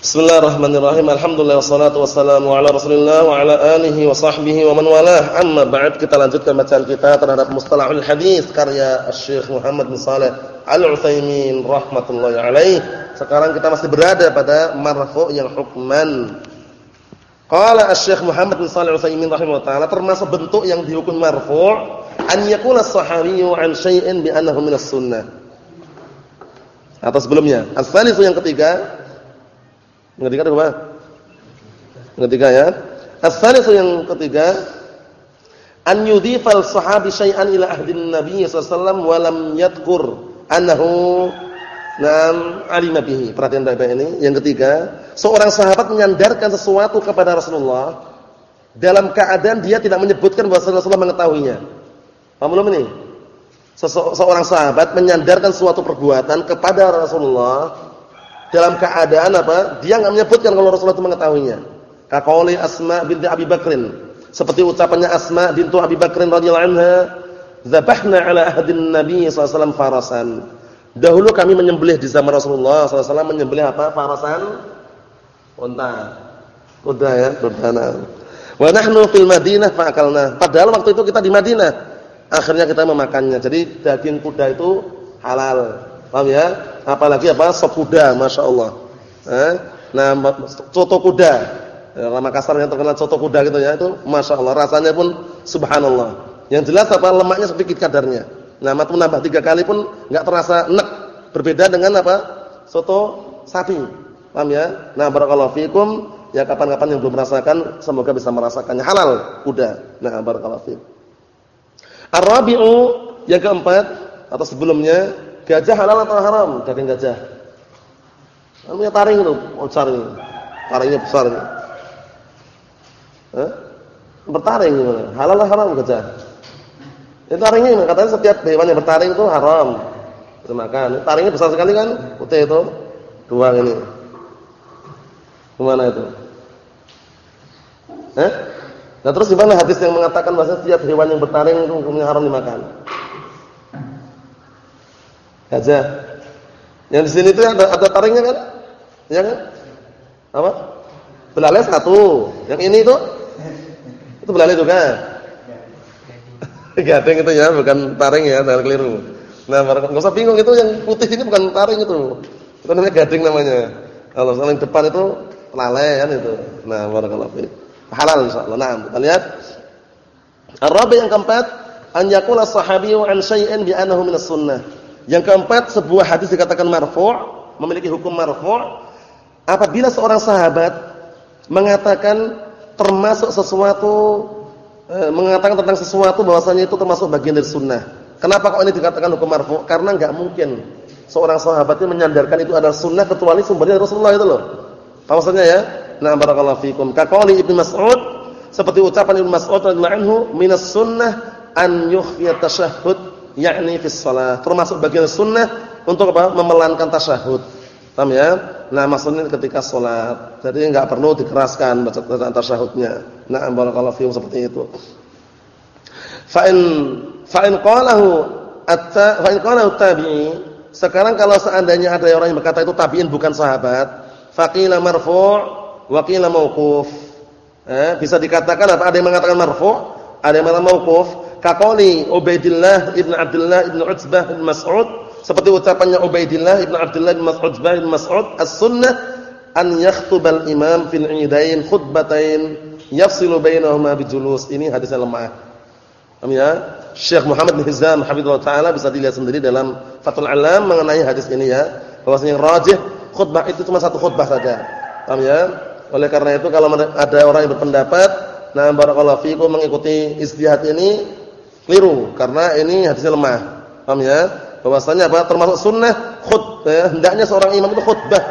Bismillahirrahmanirrahim. Alhamdulillah wassalatu wassalamu ala Rasulillah wa ala alihi wa sahbihi wa man walah. Amma ba'd kita lanjutkan bacaan kita terhadap Mustalahul Hadis karya Syekh Muhammad bin Shalih Al-Utsaimin alaih. Sekarang kita masih berada pada marfu' yang hukman. Qala Syekh Muhammad bin Shalih Al-Utsaimin rahimahullah taala termasuk bentuk yang dihukum marfu' an yakuna as-sahabiyyu an bi annahu minas sunnah. Atau sebelumnya. As-salisu yang ketiga yang ketiga apa? Yang ketiga ya. As-salisu yang ketiga an yudhifal sahabi syai'an ila ahdin nabiy sallallahu alaihi wasallam wa lam yadhkur annahu nam alima bihi. Perhatian baik-baik ini. Yang ketiga, seorang sahabat menyandarkan sesuatu kepada Rasulullah dalam keadaan dia tidak menyebutkan bahwa Rasulullah mengetahuinya. Paham belum ini? Seseorang sahabat menyandarkan suatu perbuatan kepada Rasulullah dalam keadaan apa? Dia enggak menyebutkan kalau Rasulullah itu mengetahuinya. Kaqauli Asma binti Abi Bakrin. Seperti ucapannya Asma bintu Abi Bakrin radhiyallahu anha, "Dzabahna ala ahdin Nabi sallallahu alaihi wasallam farasan." Dahulu kami menyembelih di zaman Rasulullah wasallam menyembelih apa? Farasan unta. Kuda ya, berdana. Wa nahnu fil Madinah fa'akalna. Padahal waktu itu kita di Madinah. Akhirnya kita memakannya. Jadi daging kuda itu halal. Paham ya? Apalagi apa? Sop kuda, Masya Allah. Eh? Nah, soto kuda. Ya, Makassar yang terkenal soto kuda gitu ya, itu Masya Allah. Rasanya pun subhanallah. Yang jelas apa? Lemaknya sedikit kadarnya. Nah, matu nambah tiga kali pun nggak terasa enak. Berbeda dengan apa? Soto sapi. Paham ya? Nah, barakallahu fikum. Ya kapan-kapan yang belum merasakan, semoga bisa merasakannya halal kuda. Nah, barakallahu fikum. Ar-rabi'u yang keempat atau sebelumnya Gajah halal atau haram? Daging gajah. Namanya taring itu, besar ini. Taringnya besar ini. Eh? Bertaring gimana? Halal atau haram gajah? Itu taringnya gimana? Katanya setiap hewan yang bertaring itu haram. Dimakan. Taringnya besar sekali kan? Putih itu. Dua ini. Gimana itu? Eh? Nah terus gimana hadis yang mengatakan bahwa setiap hewan yang bertaring itu hukumnya haram dimakan? Gajah. Yang di sini itu ada ada taringnya kan? Ya kan? Apa? Belalai satu. Yang ini itu itu belalai juga. Gading itu ya, bukan taring ya, jangan keliru. Nah, enggak usah bingung itu yang putih ini bukan taring itu. Itu namanya gading namanya. Kalau yang depan itu belalai kan itu. Nah, barakallahu fiik. Halal insyaallah. Nah, kita lihat. Ar-rabi yang keempat, an yaqula sahabiyyu an syai'in bi annahu minas sunnah. Yang keempat, sebuah hadis dikatakan marfu', memiliki hukum marfu' apabila seorang sahabat mengatakan termasuk sesuatu eh, mengatakan tentang sesuatu bahwasanya itu termasuk bagian dari sunnah. Kenapa kok ini dikatakan hukum marfu'? Karena enggak mungkin seorang sahabat itu menyandarkan itu adalah sunnah kecuali sumbernya Rasulullah itu loh. Apa maksudnya ya? Nah, barakallahu fikum. Kaqali Ibnu Mas'ud seperti ucapan Ibnu Mas'ud radhiyallahu anhu, "Minas sunnah an yukhfiya tasyahhud yakni fi shalah. Termasuk bagian sunnah untuk apa? Memelankan tasyahud. Paham ya? Nah, maksudnya ketika salat. Jadi enggak perlu dikeraskan bacaan tasyahudnya. Nah, barakallahu fiikum seperti itu. Fa in fa in qalahu atta fa in qalahu tabi'i sekarang kalau seandainya ada orang yang berkata itu tabi'in bukan sahabat, faqila marfu' wa qila mauquf. Eh, bisa dikatakan apa? Ada yang mengatakan marfu', ada yang mengatakan mauquf. Kaqali Ubaidillah ibn Abdullah ibn Utsbah bin Mas'ud. Seperti ucapannya Ubaidillah ibn Abdullah bin Mas'ud bin Mas'ud as-sunnah an yakhtubal imam fil idain khutbatain yafsilu bainahuma bijulus. Ini hadisnya lemah. Paham ya? Syekh Muhammad bin Hizam hafizallahu taala bisa dilihat sendiri dalam Fathul Alam mengenai hadis ini ya. Bahwasanya rajih khutbah itu cuma satu khutbah saja. Paham ya? Oleh karena itu kalau ada orang yang berpendapat nah barakallahu fiikum mengikuti istihad ini Keliru karena ini hadisnya lemah. Paham ya? Bahwasanya apa? Termasuk sunnah khutbah. Ya. Hendaknya seorang imam itu khutbah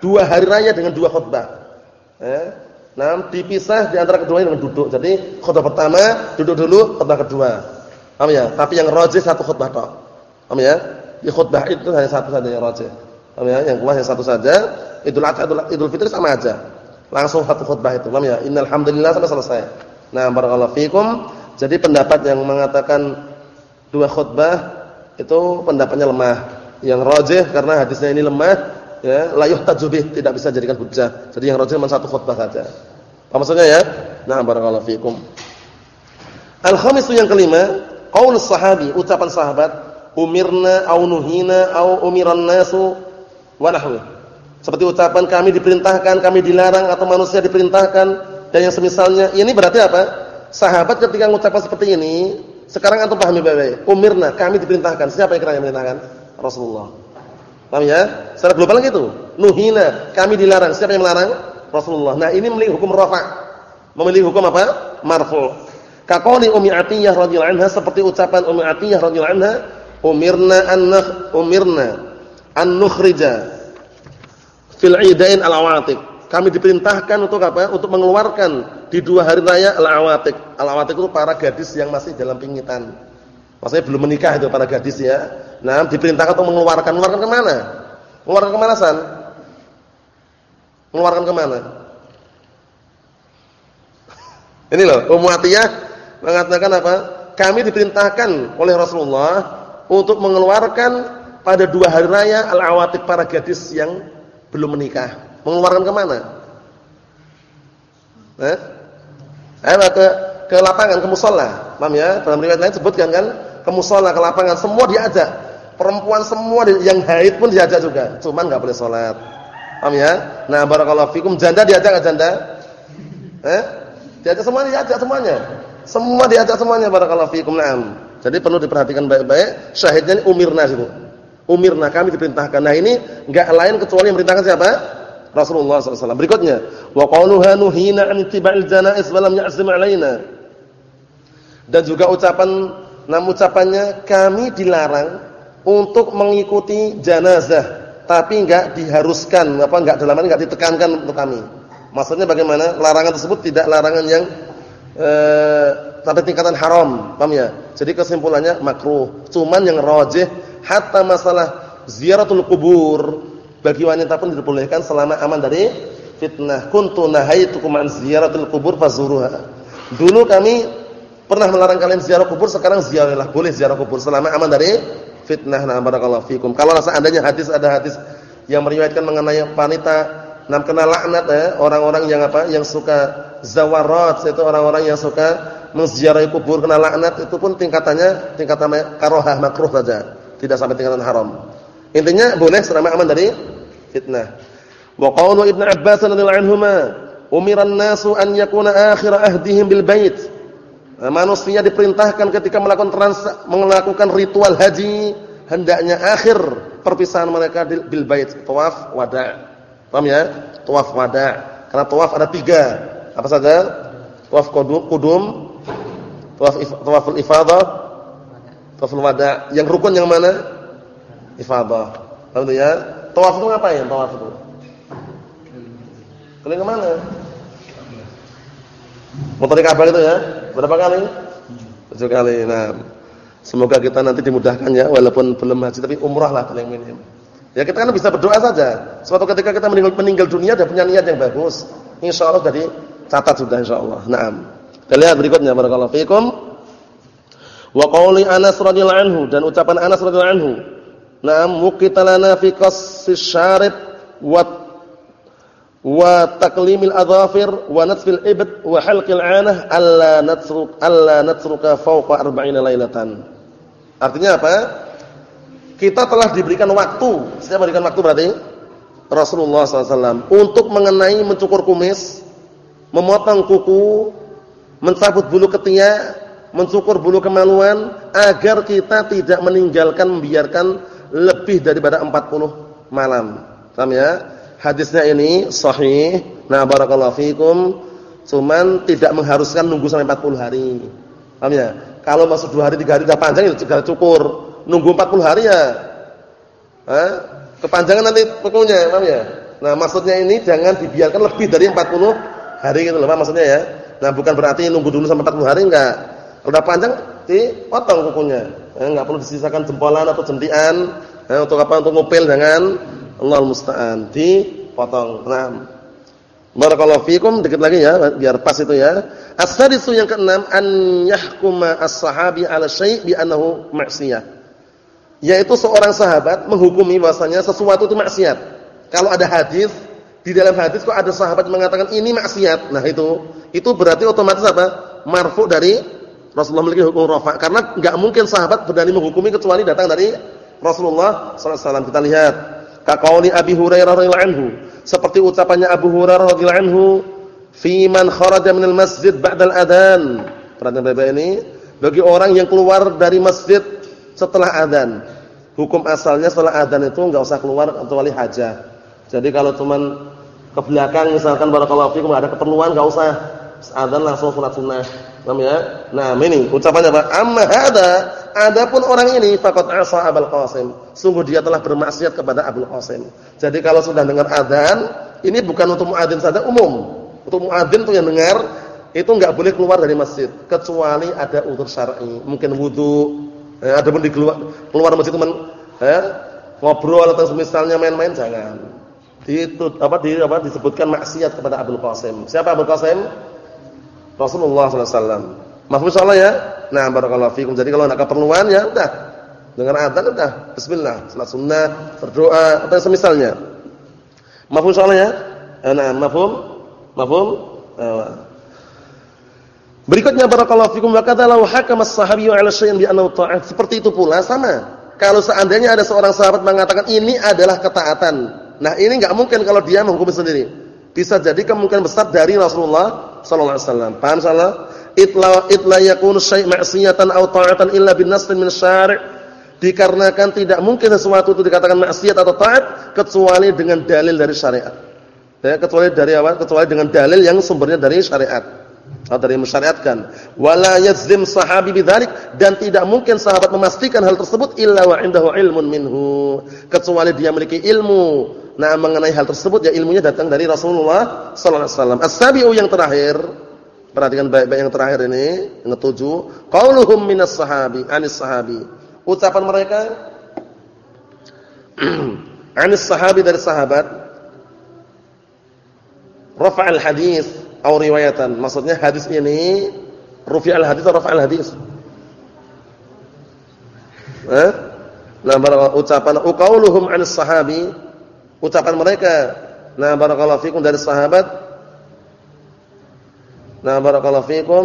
dua hari raya dengan dua khutbah. Ya. Nah, dipisah di antara keduanya dengan duduk. Jadi khutbah pertama duduk dulu, khutbah kedua. Paham ya? Tapi yang rajih satu khutbah tok. Paham ya? Di khutbah itu hanya satu saja yang rajih. Paham ya? Yang kuat hanya satu saja. Idul Adha, Idul Fitri sama aja. Langsung satu khutbah itu. Paham ya? Innal hamdalillah sampai selesai. Nah, barakallahu fikum. Jadi pendapat yang mengatakan dua khutbah itu pendapatnya lemah. Yang rajih karena hadisnya ini lemah ya, la yuhtaju tidak bisa jadikan hujjah. Jadi yang rajih cuma satu khutbah saja. Apa maksudnya ya? Nah, barakallahu fikum. Al-khamisu yang kelima, qaul sahabi, ucapan sahabat, umirna au nuhina au umiran nasu wa nahwi. Seperti ucapan kami diperintahkan, kami dilarang atau manusia diperintahkan dan yang semisalnya. Ini berarti apa? Sahabat ketika mengucapkan seperti ini, sekarang antum pahami baik-baik. Umirna, kami diperintahkan. Siapa yang kira yang memerintahkan? Rasulullah. Paham ya? Secara global gitu. Nuhina, kami dilarang. Siapa yang melarang? Rasulullah. Nah, ini memiliki hukum rafa. Memiliki hukum apa? Marfu. Kaqali Ummi Atiyah radhiyallahu anha seperti ucapan Ummi Atiyah radhiyallahu anha, umirna an umirna an nukhrija fil idain al-awatik. Kami diperintahkan untuk apa? Untuk mengeluarkan di dua hari raya al-awatik. Al-awatik itu para gadis yang masih dalam pingitan. Maksudnya belum menikah itu para gadis ya. Nah, diperintahkan untuk mengeluarkan. Mengeluarkan ke mana? Mengeluarkan ke mana, San? Mengeluarkan ke mana? Ini loh, Ummu Atiyah mengatakan apa? Kami diperintahkan oleh Rasulullah untuk mengeluarkan pada dua hari raya al-awatik para gadis yang belum menikah. Mengeluarkan ke mana? Eh? Ayo ke ke lapangan, ke musola. Paham ya? Dalam riwayat lain sebutkan kan, ke musola, ke lapangan, semua diajak. Perempuan semua yang haid pun diajak juga. Cuman enggak boleh salat. Paham ya? Nah, barakallahu fikum. Janda diajak enggak janda? Eh? Diajak semuanya, diajak semuanya. Semua diajak semuanya barakallahu fikum. Naam. Jadi perlu diperhatikan baik-baik. Syahidnya ini umirna situ. Umirna kami diperintahkan. Nah, ini enggak lain kecuali yang siapa? Rasulullah SAW. Berikutnya, wa nuhina an ittiba'il janaiz ya'zim 'alaina. Dan juga ucapan nam ucapannya kami dilarang untuk mengikuti janazah, tapi enggak diharuskan, apa enggak dalam enggak ditekankan untuk kami. Maksudnya bagaimana? Larangan tersebut tidak larangan yang eh, sampai tingkatan haram, paham ya? Jadi kesimpulannya makruh. Cuman yang rajih hatta masalah ziaratul kubur bagi wanita pun diperbolehkan selama aman dari fitnah. Kuntu nahaitukum an ziyaratul kubur fazuruha. Dulu kami pernah melarang kalian ziarah kubur, sekarang ziarahlah. Boleh ziarah kubur selama aman dari fitnah. Nah, barakallahu fikum. Kalau seandainya hadis ada hadis yang meriwayatkan mengenai wanita nam kena laknat ya, orang-orang yang apa? Yang suka zawarat, itu orang-orang yang suka menziarahi kubur kena laknat itu pun tingkatannya tingkatan karohah makruh saja, tidak sampai tingkatan haram. Intinya boleh selama aman dari fitnah. Wa qawlu Ibnu Abbas radhiyallahu anhuma, umiran nasu an yakuna akhir ahdihim bil bait. Nah, manusia diperintahkan ketika melakukan melakukan ritual haji hendaknya akhir perpisahan mereka bil bait, tawaf wada'. Paham ya? Tawaf wada'. Karena tawaf ada tiga. Apa saja? Tawaf qudum, qudum tawaf tawaful ifadah, tawaful wada'. Yang rukun yang mana? Ifadah. Paham ya? Tawaf itu ngapain? Tawaf itu. Keliling ke mana? Motor Ka'bah itu ya. Berapa kali? Tujuh kali. Nah, semoga kita nanti dimudahkan ya walaupun belum haji tapi umrah lah paling minim. Ya kita kan bisa berdoa saja. Suatu ketika kita meninggal, meninggal dunia dan punya niat yang bagus, insyaallah jadi catat sudah insyaallah. Naam. Kita lihat berikutnya barakallahu fiikum. Wa qauli Anas radhiyallahu anhu dan ucapan Anas radhiyallahu anhu. Naam muqitalana fi qassis syarib wa wa taqlimil adhafir wa natfil ibd wa halqil anah alla natruk alla natruka fawqa arba'ina lailatan. Artinya apa? Kita telah diberikan waktu. Siapa berikan waktu berarti? Rasulullah SAW untuk mengenai mencukur kumis, memotong kuku, mencabut bulu ketiak, mencukur bulu kemaluan, agar kita tidak meninggalkan membiarkan lebih daripada 40 malam. Paham ya? Hadisnya ini sahih. Nah, barakallahu fikum. Cuman tidak mengharuskan nunggu sampai 40 hari. Paham ya? Kalau masuk 2 hari 3 hari sudah panjang itu segera cukur nunggu 40 hari ya. Hah? Kepanjangan nanti pokoknya, paham ya? Nah, maksudnya ini jangan dibiarkan lebih dari 40 hari gitu loh, maksudnya ya. Nah, bukan berarti nunggu dulu sampai 40 hari enggak. Kalau udah panjang dipotong kukunya. Eh, enggak perlu disisakan jempolan atau jentian. Eh, untuk apa? Untuk ngupil jangan. Allah musta'an. Dipotong. Nah. Barakallahu fikum dikit lagi ya biar pas itu ya. As-sadisu yang keenam an yahkuma as-sahabi 'ala syai' bi annahu ma'siyah yaitu seorang sahabat menghukumi bahasanya sesuatu itu maksiat. Kalau ada hadis, di dalam hadis kok ada sahabat mengatakan ini maksiat. Nah, itu itu berarti otomatis apa? Marfu dari Rasulullah memiliki hukum rafa karena enggak mungkin sahabat berani menghukumi kecuali datang dari Rasulullah wasallam. Kita lihat kaqauli Abi Hurairah radhiyallahu anhu, seperti ucapannya Abu Hurairah radhiyallahu anhu, "Fi man kharaja minal masjid ba'dal adzan." Perhatian Bapak ini, bagi orang yang keluar dari masjid setelah adzan. Hukum asalnya setelah adzan itu enggak usah keluar kecuali hajat. Jadi kalau cuman ke belakang misalkan barakallahu fikum ada keperluan enggak usah adzan langsung salat sunnah. Paham ya? Nah, ini ucapannya apa? Amma hada, adapun orang ini faqad asa Abul Qasim. Sungguh dia telah bermaksiat kepada Abul Qasim. Jadi kalau sudah dengar adzan, ini bukan untuk muadzin saja umum. Untuk muadzin tuh yang dengar itu enggak boleh keluar dari masjid kecuali ada udzur syar'i, mungkin wudu. Ya, adapun di keluar keluar masjid teman ya, ngobrol atau misalnya main-main jangan. Itu apa di apa disebutkan maksiat kepada Abul Qasim. Siapa Abul Qasim? Rasulullah wasallam. Mahfuz salah ya? Nah, barakallahu fikum. Jadi kalau ada keperluan ya udah. Dengar adzan udah bismillah, salat sunnah, berdoa atau semisalnya. Mahfuz salah ya? Nah, mafhum? Mafhum? Berikutnya barakallahu fikum wa kata law hakama as-sahabiyyu 'ala syai'in bi annahu ta'at. Seperti itu pula sama. Kalau seandainya ada seorang sahabat mengatakan ini adalah ketaatan. Nah, ini enggak mungkin kalau dia menghukumi sendiri. Bisa jadi kemungkinan besar dari Rasulullah sallallahu alaihi wasallam. Paham salah? Itla itla yakunu syai' ma'siyatan aw ta'atan illa bin nassin min syari'. Dikarenakan tidak mungkin sesuatu itu dikatakan maksiat atau taat kecuali dengan dalil dari syariat. Ya, kecuali dari apa? Kecuali dengan dalil yang sumbernya dari syariat. Atau dari mensyariatkan. Wala yazlim sahabi bidzalik dan tidak mungkin sahabat memastikan hal tersebut illa wa indahu ilmun minhu. Kecuali dia memiliki ilmu Nah, mengenai hal tersebut ya ilmunya datang dari Rasulullah sallallahu alaihi wasallam. As-sabi'u yang terakhir, perhatikan baik-baik yang terakhir ini, yang ketujuh, qauluhum minas sahabi, anis sahabi. Ucapan mereka anis sahabi dari sahabat rafa'al hadis atau riwayatan. Maksudnya hadis ini rufi'al hadis atau rafa'al hadis? Eh? Nah, ucapan qauluhum anis sahabi ucapan mereka. Nah, barakallahu fikum dari sahabat. Nah, barakallahu fikum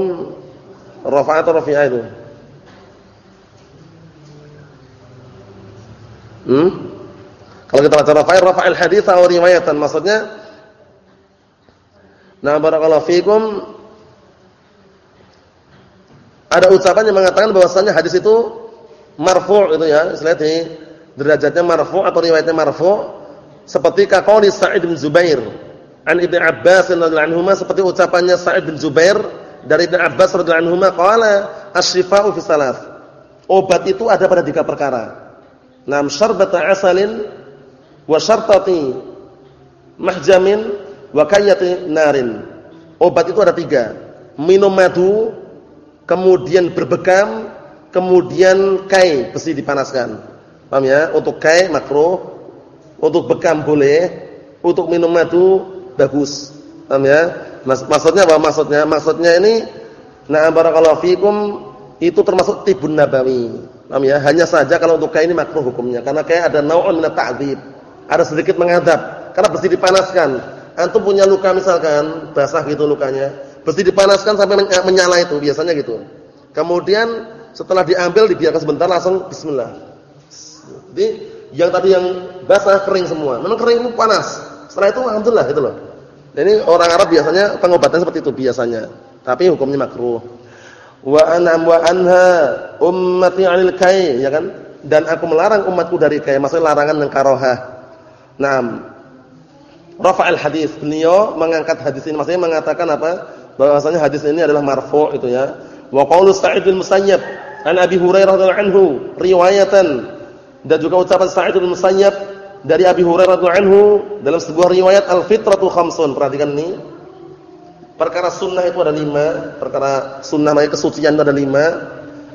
rafa'at atau rafi'ah itu? Hmm? Kalau kita baca rafa'il rafa'il hadits atau riwayatan maksudnya Nah, barakallahu fikum. Ada ucapan yang mengatakan bahwasanya hadis itu marfu' itu ya, istilah derajatnya marfu' atau riwayatnya marfu' seperti kaqauli Sa'id bin Zubair an Ibnu Abbas radhiyallahu anhuma seperti ucapannya Sa'id bin Zubair dari Ibnu Abbas radhiyallahu anhuma qala asy-syifa'u fi salas obat itu ada pada tiga perkara. Nam syarbata asalin wa syartati mahjamin wa kayyati narin obat itu ada tiga minum madu kemudian berbekam kemudian kai besi dipanaskan paham ya untuk kai makruh untuk bekam boleh, untuk minum madu bagus. Paham ya? Maksudnya apa maksudnya? Maksudnya ini na'am barakallahu fikum itu termasuk tibun nabawi. Paham ya? Hanya saja kalau untuk kain ini makruh hukumnya karena kayak ada nau'un min ta'dzib. Ada sedikit mengadab karena besi dipanaskan. Antum punya luka misalkan, basah gitu lukanya. Besi dipanaskan sampai menyala itu biasanya gitu. Kemudian setelah diambil dibiarkan sebentar langsung bismillah. Jadi yang tadi yang basah kering semua. Memang kering itu panas. Setelah itu alhamdulillah gitu loh. Ini orang Arab biasanya pengobatan seperti itu biasanya. Tapi hukumnya makruh. Wa anam wa anha ummati 'anil kai, ya kan? Dan aku melarang umatku dari kai, maksudnya larangan yang karohah. Naam. Rafa'al hadis. Beliau mengangkat hadis ini maksudnya mengatakan apa? Bahwasanya hadis ini adalah marfu' itu ya. Wa qaulu Sa'id bin Musayyab an Abi Hurairah radhiyallahu anhu riwayatan dan juga ucapan Sa'id bin Musayyab dari Abi Hurairah radhiyallahu anhu dalam sebuah riwayat al-fitratu khamsun. Perhatikan ini. Perkara sunnah itu ada lima. Perkara sunnah maknanya kesucian itu ada lima.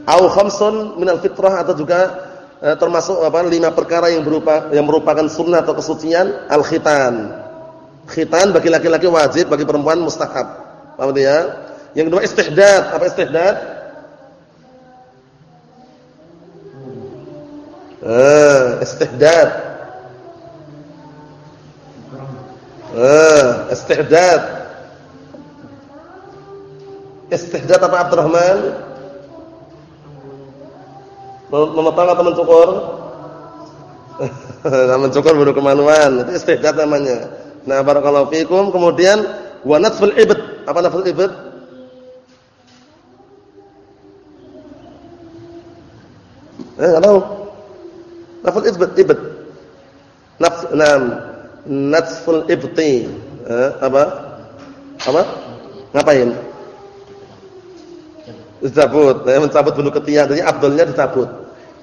Au khamsun minal fitrah atau juga eh, termasuk apa? lima perkara yang berupa yang merupakan sunnah atau kesucian al-khitan. Khitan bagi laki-laki wajib, bagi perempuan mustahab. Paham ya? Yang kedua istihdad. Apa istihdad? Eh, istihdad. Ah, istihdad. Istihdad apa Abdurrahman? Memotong atau mencukur? mencukur baru kemanuan. Itu istihdad namanya. Nah, barakallahu fikum. Kemudian wa natful ibd. Apa natful ibd? Eh, tahu. Natful ibd, ibd. Nafs, nam, natful ibti. Eh, apa? Apa? Ngapain? Dicabut, eh, mencabut bulu ketiak. Jadi abdulnya dicabut.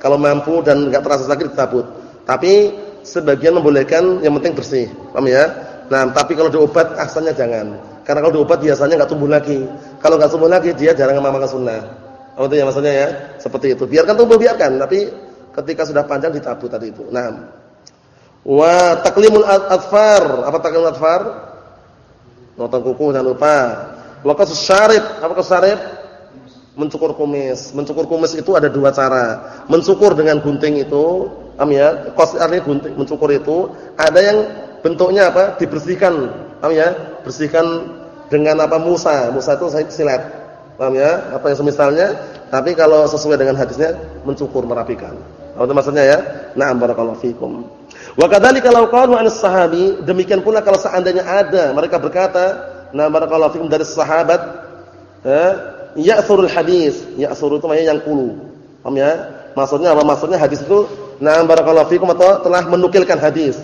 Kalau mampu dan enggak terasa sakit dicabut. Tapi sebagian membolehkan yang penting bersih. Paham ya? Nah, tapi kalau diobat asalnya jangan. Karena kalau diobat biasanya enggak tumbuh lagi. Kalau enggak tumbuh lagi dia jarang mengamalkan sunnah. Apa itu ya maksudnya ya? Seperti itu. Biarkan tumbuh biarkan, tapi ketika sudah panjang dicabut tadi itu. Nah. Wa taklimul atfar. Apa taklimul atfar? Notong kuku jangan lupa. Wa qasus syarib. Apa qasus syarib? mencukur kumis. Mencukur kumis itu ada dua cara. Mencukur dengan gunting itu, am ya, artinya gunting, mencukur itu ada yang bentuknya apa? dibersihkan, am ya? Bersihkan dengan apa? musa. Musa itu silet. Paham ya? Apa yang semisalnya? Tapi kalau sesuai dengan hadisnya mencukur merapikan. Apa itu maksudnya ya? Na'am barakallahu fikum. Wa kadzalika law qalu an sahabi, demikian pula kalau seandainya ada mereka berkata, "Na barakallahu fikum dari sahabat" eh, ya'thurul hadis. Ya'thuru itu maknanya yang kulu. Paham ya? Maksudnya apa? Maksudnya hadis itu na'am barakallahu fikum atau telah menukilkan hadis.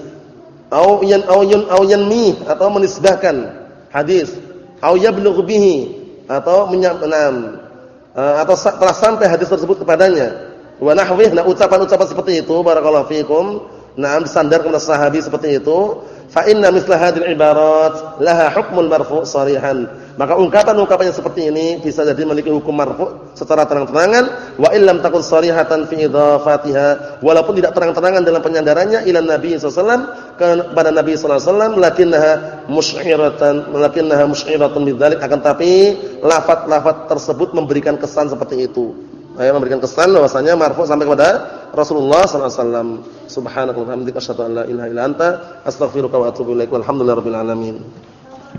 Au yan au yun au yanmi atau menisbahkan hadis. Au yablugh bihi atau menyampaikan eh, atau telah sampai hadis tersebut kepadanya. Wa nahwih nah ucapan-ucapan seperti itu barakallahu fikum. Naam disandar kepada sahabi seperti itu. Fa inna hadhil ibarat laha hukmul marfu' sarihan. Maka ungkapan-ungkapan yang seperti ini bisa jadi memiliki hukum marfu' secara terang-terangan wa illam takun sarihatan fi idhafatiha. Walaupun tidak terang-terangan dalam penyandarannya ila nabi sallallahu kepada nabi sallallahu alaihi wasallam lakinnaha musy'iratan lakinnaha musy'iratan bidzalik. Akan tapi lafaz-lafaz tersebut memberikan kesan seperti itu Ayat memberikan kesan bahwasanya marfu sampai kepada Rasulullah sallallahu alaihi wasallam. Subhanakallahumma asyhadu an la ilaha illa anta astaghfiruka wa atubu ilaik. Walhamdulillahirabbil alamin.